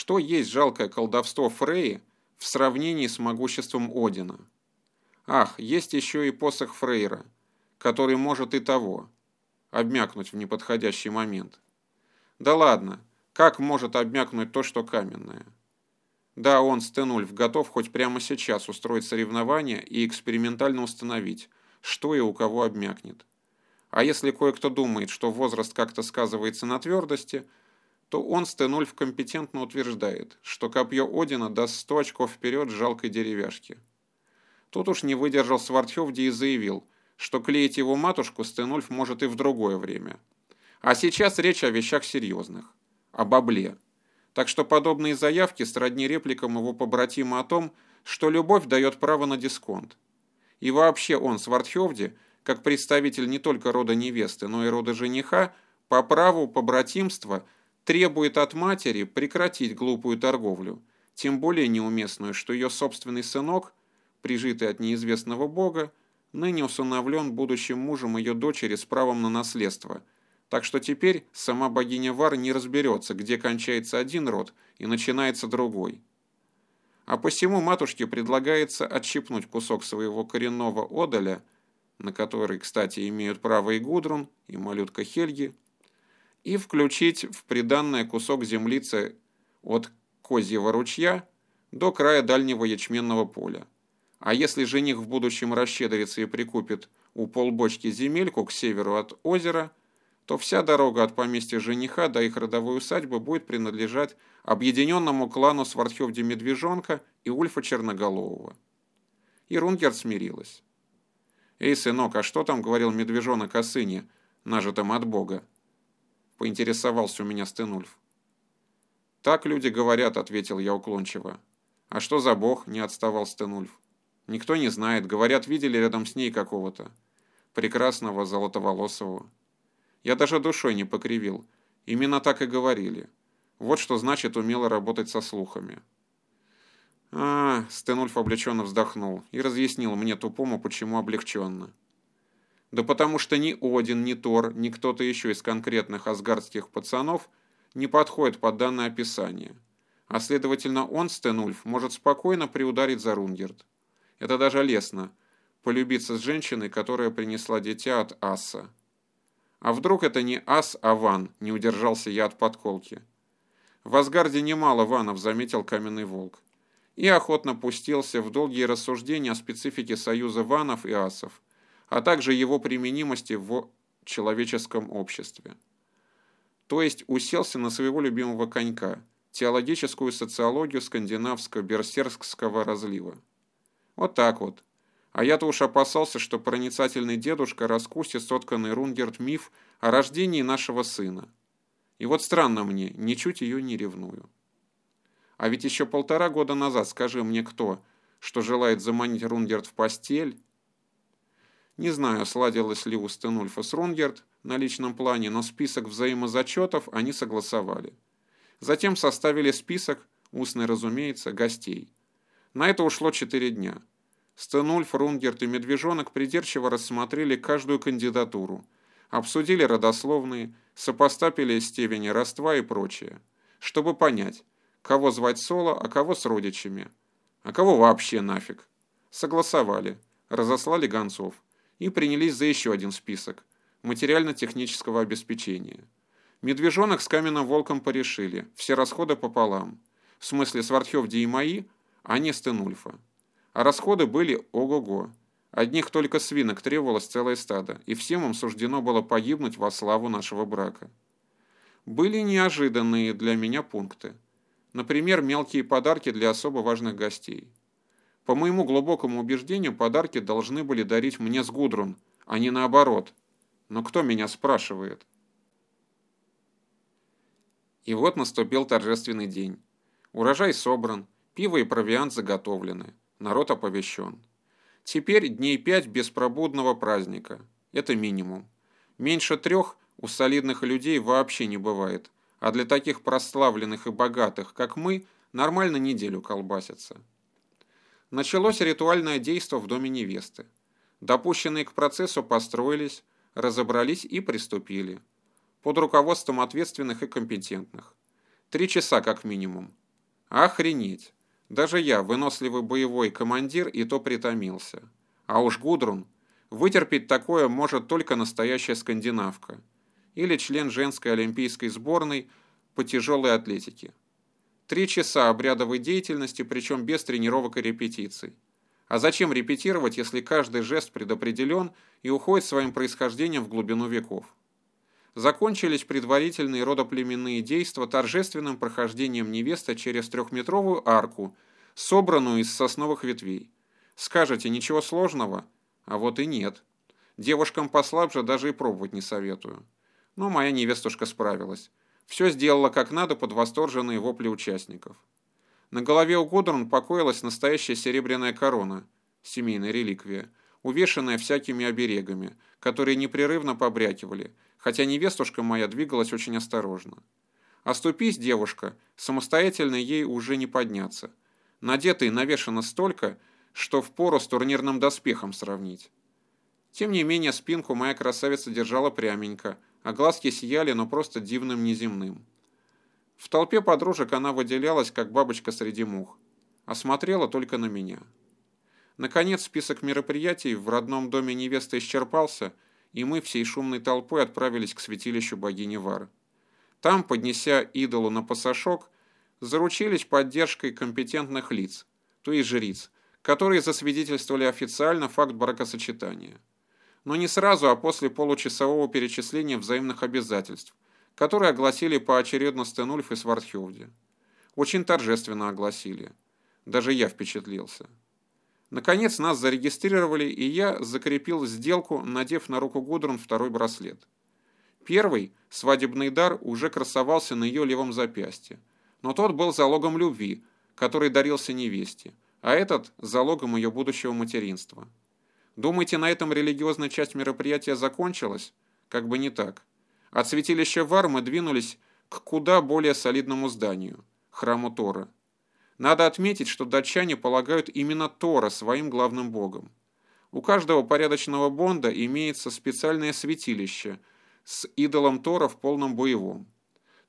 что есть жалкое колдовство Фреи в сравнении с могуществом Одина. Ах, есть еще и посох Фрейра, который может и того, обмякнуть в неподходящий момент. Да ладно, как может обмякнуть то, что каменное? Да, он, Стенульф, готов хоть прямо сейчас устроить соревнование и экспериментально установить, что и у кого обмякнет. А если кое-кто думает, что возраст как-то сказывается на твердости, то он, Стенульф, компетентно утверждает, что копье Одина даст 100 очков вперед жалкой деревяшки. Тут уж не выдержал Свардхевди и заявил, что клеить его матушку Стенульф может и в другое время. А сейчас речь о вещах серьезных. О бабле. Так что подобные заявки сродни репликам его побратима о том, что любовь дает право на дисконт. И вообще он, Свардхевди, как представитель не только рода невесты, но и рода жениха, по праву побратимства требует от матери прекратить глупую торговлю, тем более неуместную, что ее собственный сынок, прижитый от неизвестного бога, ныне усыновлен будущим мужем ее дочери с правом на наследство – так что теперь сама богиня Вар не разберется, где кончается один род и начинается другой. А посему матушке предлагается отщипнуть кусок своего коренного одоля, на который, кстати, имеют право и Гудрун, и малютка Хельги, и включить в приданное кусок землицы от Козьего ручья до края дальнего ячменного поля. А если жених в будущем расщедрится и прикупит у полбочки земельку к северу от озера – то вся дорога от поместья жениха до их родовой усадьбы будет принадлежать объединенному клану Свардхевди Медвежонка и Ульфа Черноголового. И Рунгерт смирилась. «Эй, сынок, а что там говорил медвежонок о сыне, нажитом от Бога?» Поинтересовался у меня Стенульф. «Так люди говорят», — ответил я уклончиво. «А что за бог?» — не отставал Стенульф. «Никто не знает. Говорят, видели рядом с ней какого-то. Прекрасного золотоволосого». Я даже душой не покривил. Именно так и говорили. Вот что значит умело работать со слухами. А, Стенульф облегченно вздохнул и разъяснил мне тупому, почему облегченно. Да потому что ни Один, ни Тор, ни кто-то еще из конкретных асгардских пацанов не подходит под данное описание. А следовательно, он, Стенульф, может спокойно приударить за Рунгерт. Это даже лестно. Полюбиться с женщиной, которая принесла дитя от Аса. А вдруг это не ас, а ван, не удержался я от подколки. В Асгарде немало ванов, заметил каменный волк. И охотно пустился в долгие рассуждения о специфике союза ванов и асов, а также его применимости в человеческом обществе. То есть уселся на своего любимого конька, теологическую социологию скандинавско-берсеркского разлива. Вот так вот. А я-то уж опасался, что проницательный дедушка раскусит сотканный Рунгерт миф о рождении нашего сына. И вот странно мне, ничуть ее не ревную. А ведь еще полтора года назад, скажи мне кто, что желает заманить Рунгерт в постель? Не знаю, сладилось ли у Стенульфа с Рунгерт на личном плане, но список взаимозачетов они согласовали. Затем составили список, устный, разумеется, гостей. На это ушло четыре дня. Стенульф, Рунгерт и Медвежонок придирчиво рассмотрели каждую кандидатуру, обсудили родословные, сопоставили степени родства и прочее, чтобы понять, кого звать соло, а кого с родичами, а кого вообще нафиг. Согласовали, разослали гонцов и принялись за еще один список материально-технического обеспечения. Медвежонок с каменным волком порешили, все расходы пополам. В смысле Свардхевди и мои, а не Стенульфа. А расходы были ого-го. Одних только свинок требовалось целое стадо, и всем им суждено было погибнуть во славу нашего брака. Были неожиданные для меня пункты. Например, мелкие подарки для особо важных гостей. По моему глубокому убеждению, подарки должны были дарить мне с Гудрун, а не наоборот. Но кто меня спрашивает? И вот наступил торжественный день. Урожай собран, пиво и провиант заготовлены народ оповещен. Теперь дней пять беспробудного праздника. Это минимум. Меньше трех у солидных людей вообще не бывает, а для таких прославленных и богатых, как мы, нормально неделю колбасится. Началось ритуальное действо в доме невесты. Допущенные к процессу построились, разобрались и приступили. Под руководством ответственных и компетентных. Три часа как минимум. Охренеть! Даже я, выносливый боевой командир, и то притомился. А уж Гудрун, вытерпеть такое может только настоящая скандинавка или член женской олимпийской сборной по тяжелой атлетике. Три часа обрядовой деятельности, причем без тренировок и репетиций. А зачем репетировать, если каждый жест предопределен и уходит своим происхождением в глубину веков? Закончились предварительные родоплеменные действия торжественным прохождением невесты через трехметровую арку, собранную из сосновых ветвей. Скажете, ничего сложного? А вот и нет. Девушкам послабже даже и пробовать не советую. Но моя невестушка справилась. Все сделала как надо под восторженные вопли участников. На голове у Гудрун покоилась настоящая серебряная корона, семейная реликвия, увешанная всякими оберегами, которые непрерывно побрякивали, хотя невестушка моя двигалась очень осторожно. Оступись, девушка, самостоятельно ей уже не подняться. Надето и навешано столько, что впору с турнирным доспехом сравнить. Тем не менее, спинку моя красавица держала пряменько, а глазки сияли, но просто дивным неземным. В толпе подружек она выделялась, как бабочка среди мух, а смотрела только на меня. Наконец, список мероприятий в родном доме невесты исчерпался, и мы всей шумной толпой отправились к святилищу богини Вары. Там, поднеся идолу на пасашок, заручились поддержкой компетентных лиц, то есть жриц, которые засвидетельствовали официально факт бракосочетания. Но не сразу, а после получасового перечисления взаимных обязательств – которые огласили поочередно Стенульф и Свардхевди. Очень торжественно огласили. Даже я впечатлился. Наконец нас зарегистрировали, и я закрепил сделку, надев на руку Гудрун второй браслет. Первый, свадебный дар, уже красовался на ее левом запястье, но тот был залогом любви, который дарился невесте, а этот – залогом ее будущего материнства. Думаете, на этом религиозная часть мероприятия закончилась? Как бы не так. От святилища Вар мы двинулись к куда более солидному зданию – храму Тора. Надо отметить, что датчане полагают именно Тора своим главным богом. У каждого порядочного бонда имеется специальное святилище с идолом Тора в полном боевом.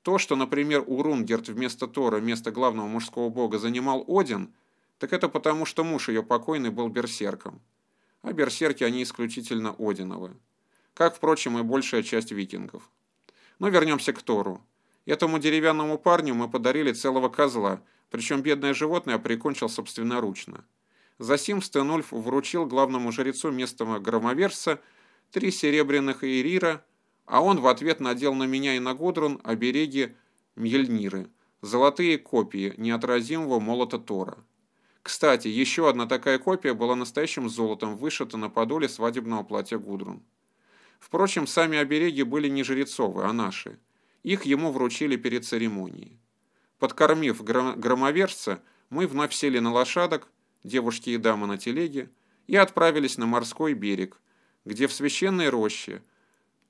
То, что, например, у Рунгерт вместо Тора место главного мужского бога занимал Один, так это потому, что муж ее покойный был берсерком. А берсерки они исключительно Одиновы как, впрочем, и большая часть викингов. Но вернемся к Тору. Этому деревянному парню мы подарили целого козла, причем бедное животное прикончил собственноручно. Засим Стенульф вручил главному жрецу местного громоверца три серебряных иерира, а он в ответ надел на меня и на Гудрун обереги Мьельниры, золотые копии неотразимого молота Тора. Кстати, еще одна такая копия была настоящим золотом вышита на подоле свадебного платья Гудрун. Впрочем, сами обереги были не жрецовы, а наши. Их ему вручили перед церемонией. Подкормив громовержца, мы вновь сели на лошадок, девушки и дамы на телеге, и отправились на морской берег, где в священной роще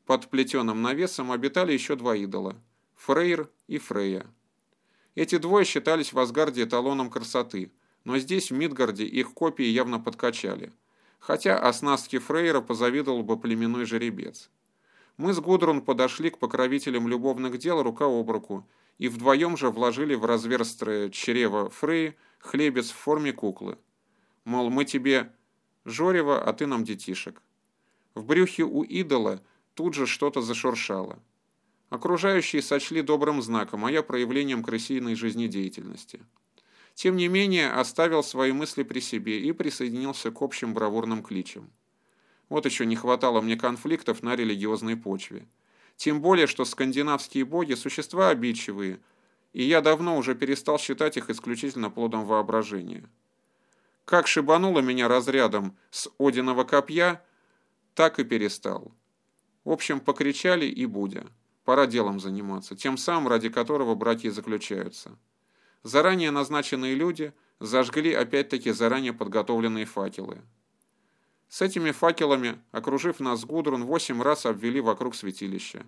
под плетеным навесом обитали еще два идола – Фрейр и Фрея. Эти двое считались в Асгарде эталоном красоты, но здесь, в Мидгарде, их копии явно подкачали – хотя оснастке Фрейра позавидовал бы племенной жеребец. Мы с Гудрун подошли к покровителям любовных дел рука об руку и вдвоем же вложили в разверстрое чрево Фрей хлебец в форме куклы. Мол, мы тебе Жорева, а ты нам детишек. В брюхе у идола тут же что-то зашуршало. Окружающие сочли добрым знаком, а я проявлением крысиной жизнедеятельности. Тем не менее, оставил свои мысли при себе и присоединился к общим бравурным кличам. Вот еще не хватало мне конфликтов на религиозной почве. Тем более, что скандинавские боги – существа обидчивые, и я давно уже перестал считать их исключительно плодом воображения. Как шибануло меня разрядом с Одиного копья, так и перестал. В общем, покричали и будя. Пора делом заниматься, тем самым, ради которого братья заключаются. Заранее назначенные люди зажгли опять-таки заранее подготовленные факелы. С этими факелами, окружив нас Гудрун, восемь раз обвели вокруг святилища.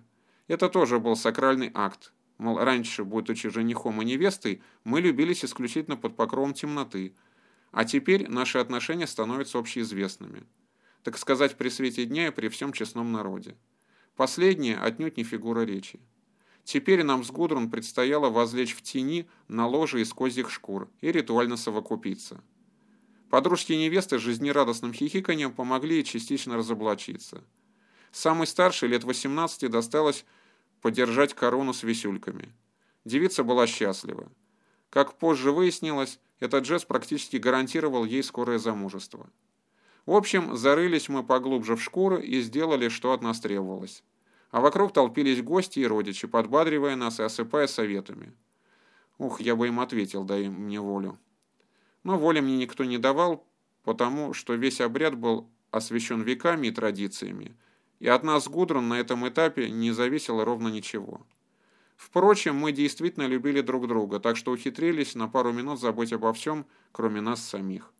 Это тоже был сакральный акт. Мол, раньше, будучи женихом и невестой, мы любились исключительно под покровом темноты, а теперь наши отношения становятся общеизвестными. Так сказать, при свете дня и при всем честном народе. Последнее отнюдь не фигура речи. Теперь нам с Гудрун предстояло возлечь в тени на ложе из козьих шкур и ритуально совокупиться. Подружки невесты жизнерадостным хихиканьем помогли ей частично разоблачиться. Самый старший, лет 18, досталось подержать корону с висюльками. Девица была счастлива. Как позже выяснилось, этот жест практически гарантировал ей скорое замужество. В общем, зарылись мы поглубже в шкуры и сделали, что от нас требовалось. А вокруг толпились гости и родичи, подбадривая нас и осыпая советами. Ух, я бы им ответил, дай мне волю. Но воли мне никто не давал, потому что весь обряд был освящен веками и традициями, и от нас Гудрун на этом этапе не зависело ровно ничего. Впрочем, мы действительно любили друг друга, так что ухитрились на пару минут забыть обо всем, кроме нас самих.